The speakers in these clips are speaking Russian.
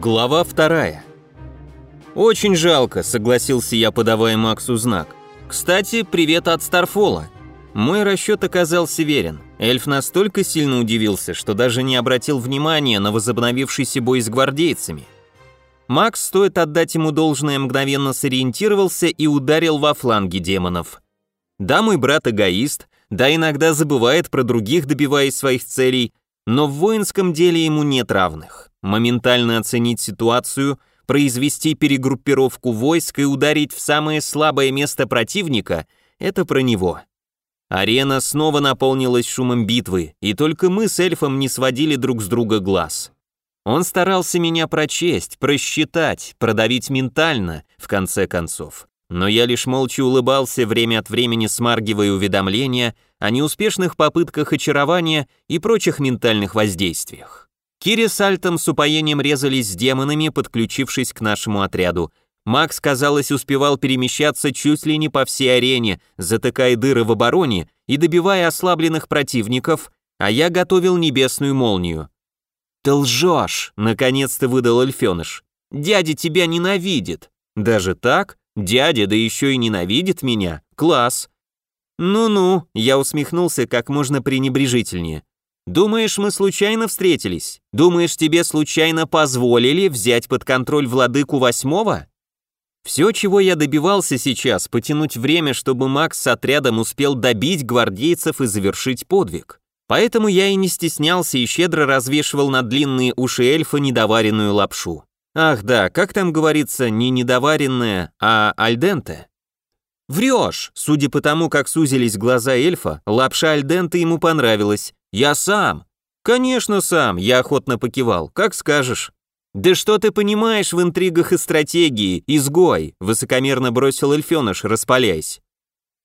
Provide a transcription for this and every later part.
Глава вторая. «Очень жалко», — согласился я, подавая Максу знак. «Кстати, привет от Старфола». Мой расчет оказался верен. Эльф настолько сильно удивился, что даже не обратил внимания на возобновившийся бой с гвардейцами. Макс, стоит отдать ему должное, мгновенно сориентировался и ударил во фланги демонов. Да, мой брат эгоист, да иногда забывает про других, добиваясь своих целей, но в воинском деле ему нет равных моментально оценить ситуацию, произвести перегруппировку войск и ударить в самое слабое место противника – это про него. Арена снова наполнилась шумом битвы, и только мы с эльфом не сводили друг с друга глаз. Он старался меня прочесть, просчитать, продавить ментально, в конце концов. Но я лишь молча улыбался, время от времени смаргивая уведомления о неуспешных попытках очарования и прочих ментальных воздействиях. Кири с Альтом с упоением резались с демонами, подключившись к нашему отряду. Макс, казалось, успевал перемещаться чуть ли не по всей арене, затыкая дыры в обороне и добивая ослабленных противников, а я готовил небесную молнию. «Ты лжешь!» — наконец-то выдал Эльфеныш. «Дядя тебя ненавидит!» «Даже так? Дядя, да еще и ненавидит меня? Класс!» «Ну-ну», — я усмехнулся как можно пренебрежительнее. Думаешь, мы случайно встретились? Думаешь, тебе случайно позволили взять под контроль владыку восьмого? Все, чего я добивался сейчас, потянуть время, чтобы Макс с отрядом успел добить гвардейцев и завершить подвиг. Поэтому я и не стеснялся и щедро развешивал на длинные уши эльфа недоваренную лапшу. Ах да, как там говорится, не недоваренная, а альденте. Врешь! Судя по тому, как сузились глаза эльфа, лапша альденте ему понравилась, «Я сам». «Конечно сам», я охотно покивал, как скажешь. «Да что ты понимаешь в интригах и стратегии, изгой», высокомерно бросил эльфеныш, распаляясь.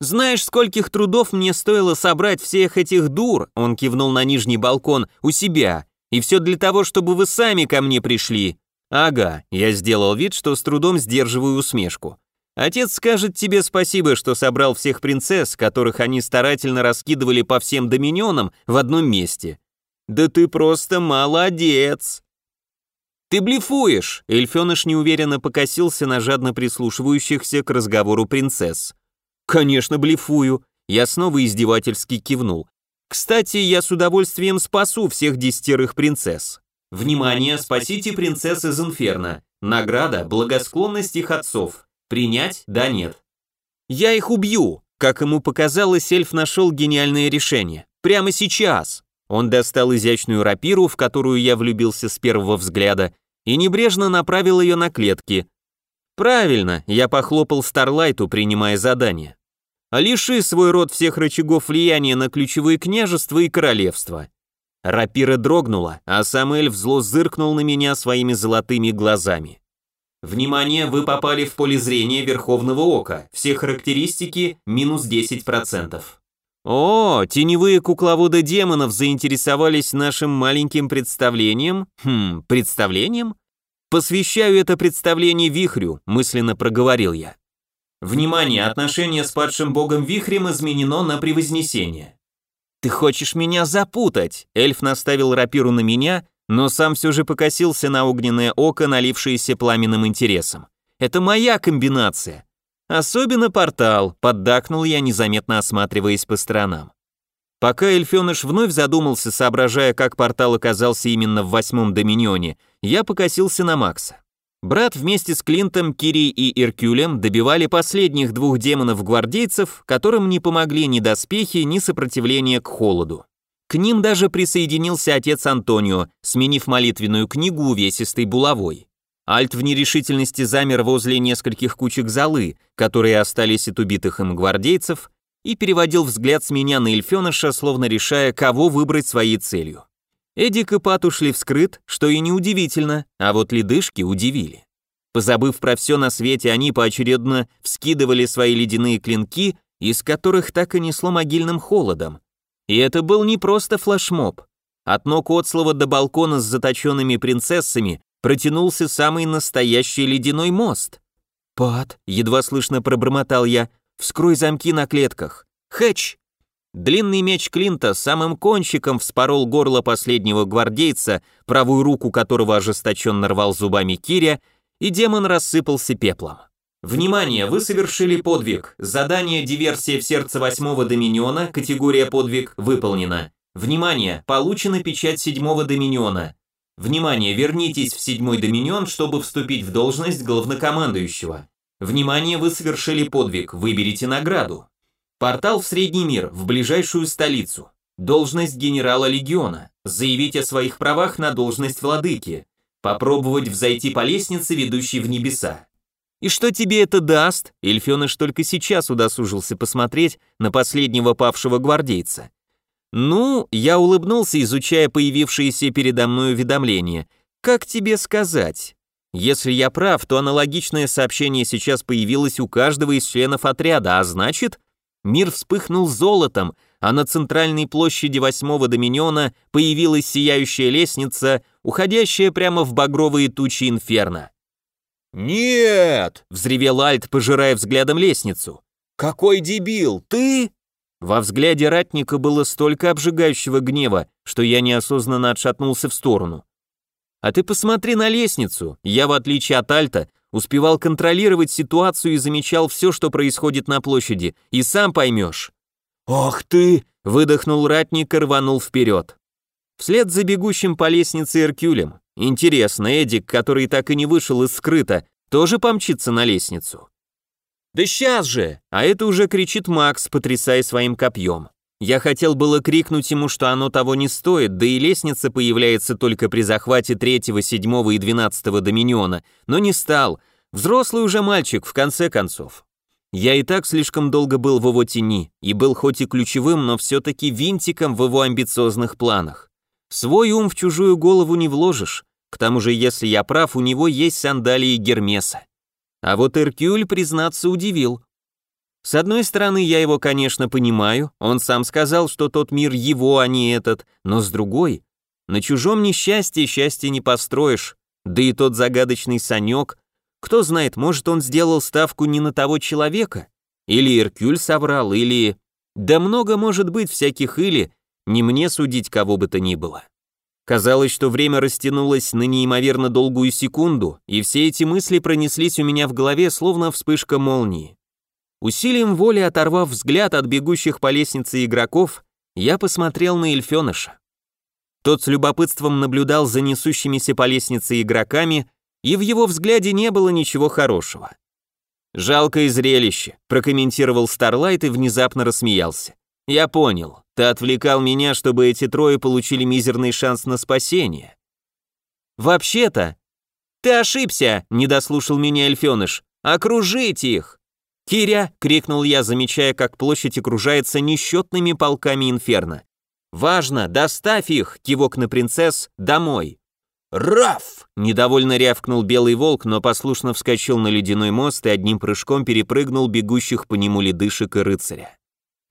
«Знаешь, скольких трудов мне стоило собрать всех этих дур», он кивнул на нижний балкон, у себя, и все для того, чтобы вы сами ко мне пришли. Ага, я сделал вид, что с трудом сдерживаю усмешку. Отец скажет тебе спасибо, что собрал всех принцесс, которых они старательно раскидывали по всем доминионам в одном месте. Да ты просто молодец. Ты блефуешь, эльфеныш неуверенно покосился на жадно прислушивающихся к разговору принцесс. Конечно, блефую. Я снова издевательски кивнул. Кстати, я с удовольствием спасу всех десятерых принцесс. Внимание, спасите принцесс из Инферно. Награда – благосклонность их отцов. Принять? Да, нет. Я их убью. Как ему показалось, эльф нашел гениальное решение. Прямо сейчас. Он достал изящную рапиру, в которую я влюбился с первого взгляда, и небрежно направил ее на клетки. Правильно, я похлопал Старлайту, принимая задание. Лиши свой род всех рычагов влияния на ключевые княжества и королевства. Рапира дрогнула, а сам эльф зло зыркнул на меня своими золотыми глазами. Внимание, вы попали в поле зрения Верховного Ока. Все характеристики минус 10%. О, теневые кукловоды демонов заинтересовались нашим маленьким представлением? Хм, представлением? Посвящаю это представление Вихрю, мысленно проговорил я. Внимание, отношение с падшим богом Вихрем изменено на превознесение. Ты хочешь меня запутать? Эльф наставил рапиру на меня, но сам все же покосился на огненное око, налившееся пламенным интересом. «Это моя комбинация!» «Особенно портал», — поддакнул я, незаметно осматриваясь по сторонам. Пока эльфеныш вновь задумался, соображая, как портал оказался именно в восьмом доминионе, я покосился на Макса. Брат вместе с Клинтом, Кири и Иркюлем добивали последних двух демонов-гвардейцев, которым не помогли ни доспехи, ни сопротивление к холоду. К ним даже присоединился отец Антонио, сменив молитвенную книгу увесистой булавой. Альт в нерешительности замер возле нескольких кучек золы, которые остались от убитых им гвардейцев, и переводил взгляд с меня на эльфеныша, словно решая, кого выбрать своей целью. Эдик и Пат ушли вскрыт, что и неудивительно, а вот ледышки удивили. Позабыв про все на свете, они поочередно вскидывали свои ледяные клинки, из которых так и несло могильным холодом, и это был не просто флешмоб. От ног Отслова до балкона с заточенными принцессами протянулся самый настоящий ледяной мост. «Пат», — едва слышно пробормотал я, — «вскрой замки на клетках». «Хэтч!» Длинный меч Клинта самым кончиком вспорол горло последнего гвардейца, правую руку которого ожесточенно рвал зубами Киря, и демон рассыпался пеплом. Внимание, вы совершили подвиг. Задание «Диверсия в сердце восьмого доминиона», категория «Подвиг» выполнена. Внимание, получена печать седьмого доминиона. Внимание, вернитесь в седьмой доминион, чтобы вступить в должность главнокомандующего. Внимание, вы совершили подвиг, выберите награду. Портал в Средний мир, в ближайшую столицу. Должность генерала легиона. Заявить о своих правах на должность владыки. Попробовать взойти по лестнице, ведущей в небеса. «И что тебе это даст?» Эльфёныш только сейчас удосужился посмотреть на последнего павшего гвардейца. «Ну, я улыбнулся, изучая появившиеся передо мной уведомления. Как тебе сказать? Если я прав, то аналогичное сообщение сейчас появилось у каждого из членов отряда, а значит, мир вспыхнул золотом, а на центральной площади восьмого доминиона появилась сияющая лестница, уходящая прямо в багровые тучи инферно. «Нет!» — взревел Альт, пожирая взглядом лестницу. «Какой дебил! Ты...» Во взгляде ратника было столько обжигающего гнева, что я неосознанно отшатнулся в сторону. «А ты посмотри на лестницу. Я, в отличие от Альта, успевал контролировать ситуацию и замечал все, что происходит на площади, и сам поймешь». «Ох ты!» — выдохнул ратник и рванул вперед. Вслед за бегущим по лестнице Эркюлем Интересно, Эдик, который так и не вышел из скрыта, тоже помчится на лестницу? «Да сейчас же!» А это уже кричит Макс, потрясая своим копьем. Я хотел было крикнуть ему, что оно того не стоит, да и лестница появляется только при захвате третьего, седьмого и двенадцатого доминиона, но не стал. Взрослый уже мальчик, в конце концов. Я и так слишком долго был в его тени, и был хоть и ключевым, но все-таки винтиком в его амбициозных планах. Свой ум в чужую голову не вложишь. К тому же, если я прав, у него есть сандалии Гермеса. А вот Эркюль, признаться, удивил. С одной стороны, я его, конечно, понимаю, он сам сказал, что тот мир его, а не этот, но с другой, на чужом несчастье счастье не построишь, да и тот загадочный Санек, кто знает, может он сделал ставку не на того человека, или Эркюль соврал, или... Да много может быть всяких «или», не мне судить кого бы то ни было. Казалось, что время растянулось на неимоверно долгую секунду, и все эти мысли пронеслись у меня в голове, словно вспышка молнии. Усилием воли оторвав взгляд от бегущих по лестнице игроков, я посмотрел на Эльфёныша. Тот с любопытством наблюдал за несущимися по лестнице игроками, и в его взгляде не было ничего хорошего. «Жалкое зрелище», — прокомментировал Старлайт и внезапно рассмеялся. «Я понял. Ты отвлекал меня, чтобы эти трое получили мизерный шанс на спасение. Вообще-то... Ты ошибся, не дослушал меня эльфёныш. Окружить их! Киря, крикнул я, замечая, как площадь окружается несчетными полками инферно. Важно, доставь их, кивок на принцесс, домой. «Раф!» – недовольно рявкнул белый волк, но послушно вскочил на ледяной мост и одним прыжком перепрыгнул бегущих по нему ледышек и рыцаря.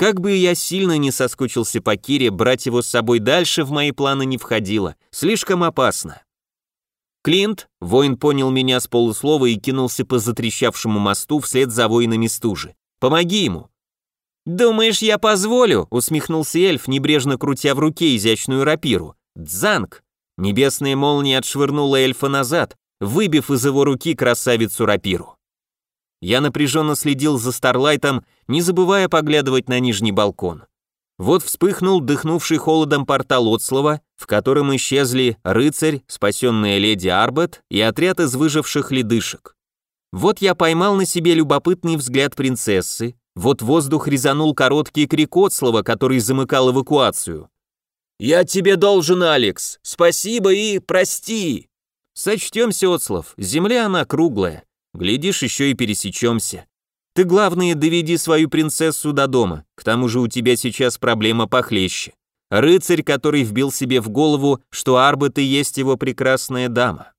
Как бы я сильно не соскучился по Кире, брать его с собой дальше в мои планы не входило. Слишком опасно. Клинт, воин понял меня с полуслова и кинулся по затрещавшему мосту вслед за воинами стужи. «Помоги ему!» «Думаешь, я позволю?» — усмехнулся эльф, небрежно крутя в руке изящную рапиру. «Дзанг!» Небесная молния отшвырнула эльфа назад, выбив из его руки красавицу рапиру. Я напряженно следил за Старлайтом, не забывая поглядывать на нижний балкон. Вот вспыхнул дыхнувший холодом портал Отслова, в котором исчезли рыцарь, спасенная леди Арбет и отряд из выживших ледышек. Вот я поймал на себе любопытный взгляд принцессы, вот воздух резанул короткий крик Отслова, который замыкал эвакуацию. «Я тебе должен, Алекс! Спасибо и прости!» «Сочтемся, Отслов, земля она круглая, Глядишь, еще и пересечемся. Ты, главное, доведи свою принцессу до дома, к тому же у тебя сейчас проблема похлеще. Рыцарь, который вбил себе в голову, что Арбет и есть его прекрасная дама.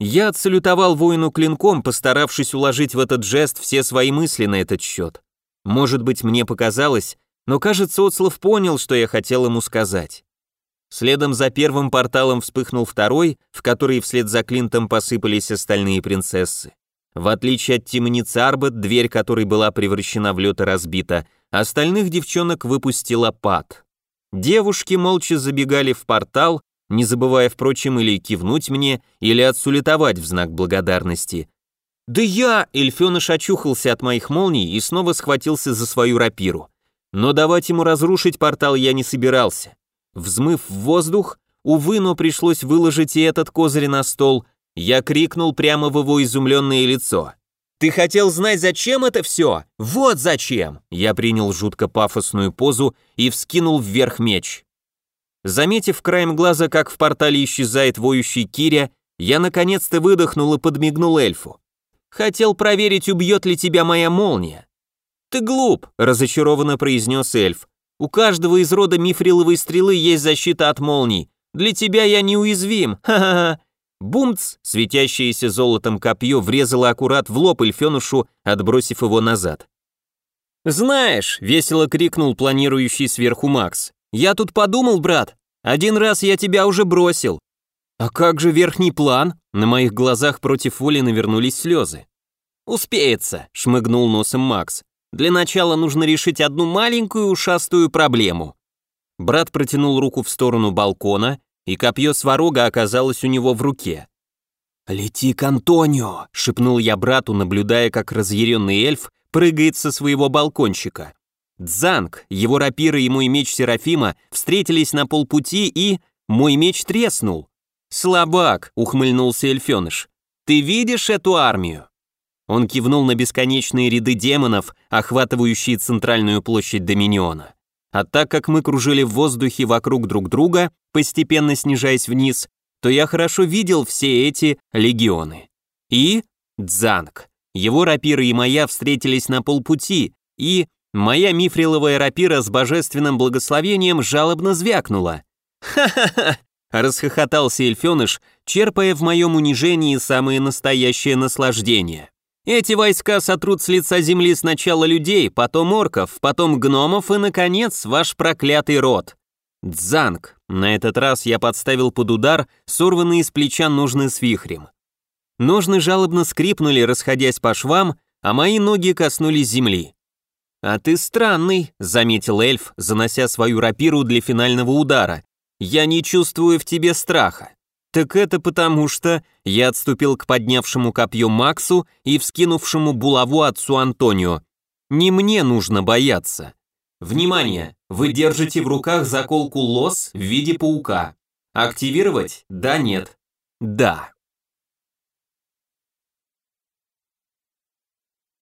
Я отсалютовал воину клинком, постаравшись уложить в этот жест все свои мысли на этот счет. Может быть, мне показалось, но кажется, Оцлов понял, что я хотел ему сказать. Следом за первым порталом вспыхнул второй, в который вслед за Клинтом посыпались остальные принцессы. В отличие от темницы Арбет, дверь которой была превращена в лед и разбита, остальных девчонок выпустила пад. Девушки молча забегали в портал, не забывая, впрочем, или кивнуть мне, или отсулетовать в знак благодарности. «Да я!» — Эльфёныш очухался от моих молний и снова схватился за свою рапиру. Но давать ему разрушить портал я не собирался. Взмыв в воздух, увы, но пришлось выложить и этот козырь на стол, я крикнул прямо в его изумленное лицо. «Ты хотел знать, зачем это все? Вот зачем!» Я принял жутко пафосную позу и вскинул вверх меч. Заметив краем глаза, как в портале исчезает воющий Киря, я наконец-то выдохнул и подмигнул эльфу. «Хотел проверить, убьет ли тебя моя молния». «Ты глуп», — разочарованно произнес эльф. «У каждого из рода мифриловой стрелы есть защита от молний. Для тебя я неуязвим, ха-ха-ха». Бумц, светящееся золотом копье, врезало аккурат в лоб Эльфенушу, отбросив его назад. «Знаешь», — весело крикнул планирующий сверху Макс, «я тут подумал, брат, один раз я тебя уже бросил». «А как же верхний план?» На моих глазах против воли навернулись слезы. «Успеется», — шмыгнул носом Макс. «Для начала нужно решить одну маленькую ушастую проблему». Брат протянул руку в сторону балкона, и копье сварога оказалось у него в руке. «Лети к Антонио!» — шепнул я брату, наблюдая, как разъяренный эльф прыгает со своего балкончика. Дзанг, его рапира и мой меч Серафима встретились на полпути и... Мой меч треснул. «Слабак!» — ухмыльнулся эльфеныш. «Ты видишь эту армию?» Он кивнул на бесконечные ряды демонов, охватывающие центральную площадь Доминиона. А так как мы кружили в воздухе вокруг друг друга, постепенно снижаясь вниз, то я хорошо видел все эти легионы. И Дзанг. Его рапира и моя встретились на полпути, и моя мифриловая рапира с божественным благословением жалобно звякнула. «Ха-ха-ха!» — расхохотался эльфеныш, черпая в моем унижении самое настоящее наслаждение. Эти войска сотрут с лица земли сначала людей, потом орков, потом гномов и, наконец, ваш проклятый род. Дзанг. На этот раз я подставил под удар сорванные с плеча ножны с вихрем. Ножны жалобно скрипнули, расходясь по швам, а мои ноги коснулись земли. «А ты странный», — заметил эльф, занося свою рапиру для финального удара. «Я не чувствую в тебе страха». Так это потому что я отступил к поднявшему копье Максу и вскинувшему булаву отцу Антонио. Не мне нужно бояться. Внимание! Вы держите в руках заколку лос в виде паука. Активировать? Да, нет. Да.